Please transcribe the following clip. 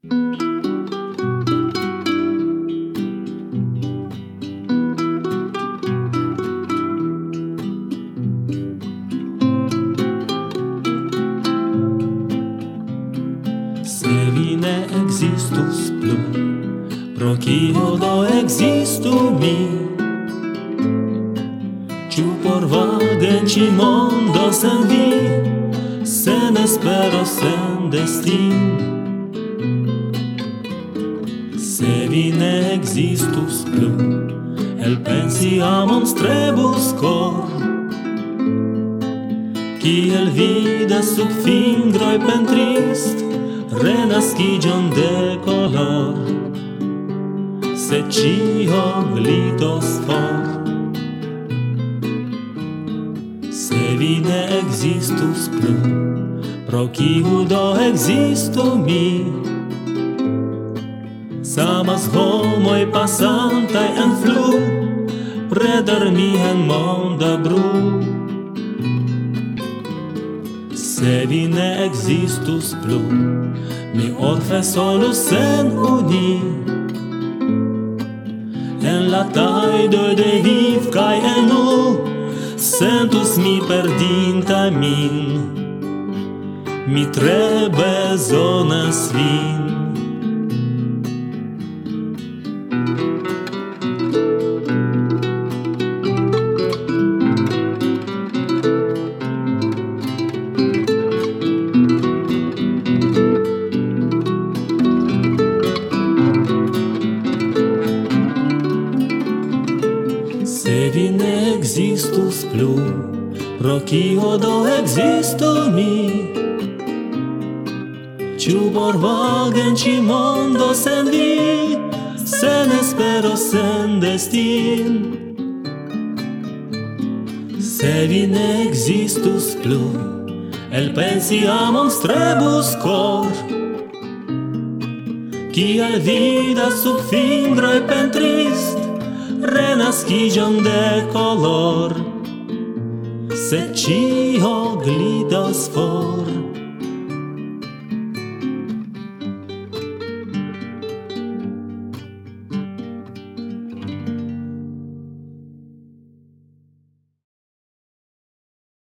Se vi ne existus plu, pro kio do existu mi? Ciu por vage ci mondo sen vi, sen espero, sen destino? ekzistus plu Elpensi amon strebus kor Kiel vidas sub fingroi pentrist renascigion de color. Se cio glitos for. Se vi ne existus plu Pro quiu do existo mi? Samas homoj pasantaj en flu Predormian monda bru. Se vi ne existus plu Mi orfe solus sen uni. En la taido de viv kaj enu Sentus mi perdinta min. Mi tre bezonas vin. Se vi ne existus plu, pro kio do existu mi? ciu por vagen ci mondo sen vi, sen espero, sen destin? Se vi ne existus plu, elpensi amon strebus cor, Kial vida sub e pentrist, vestigion de color, se cio glidas for.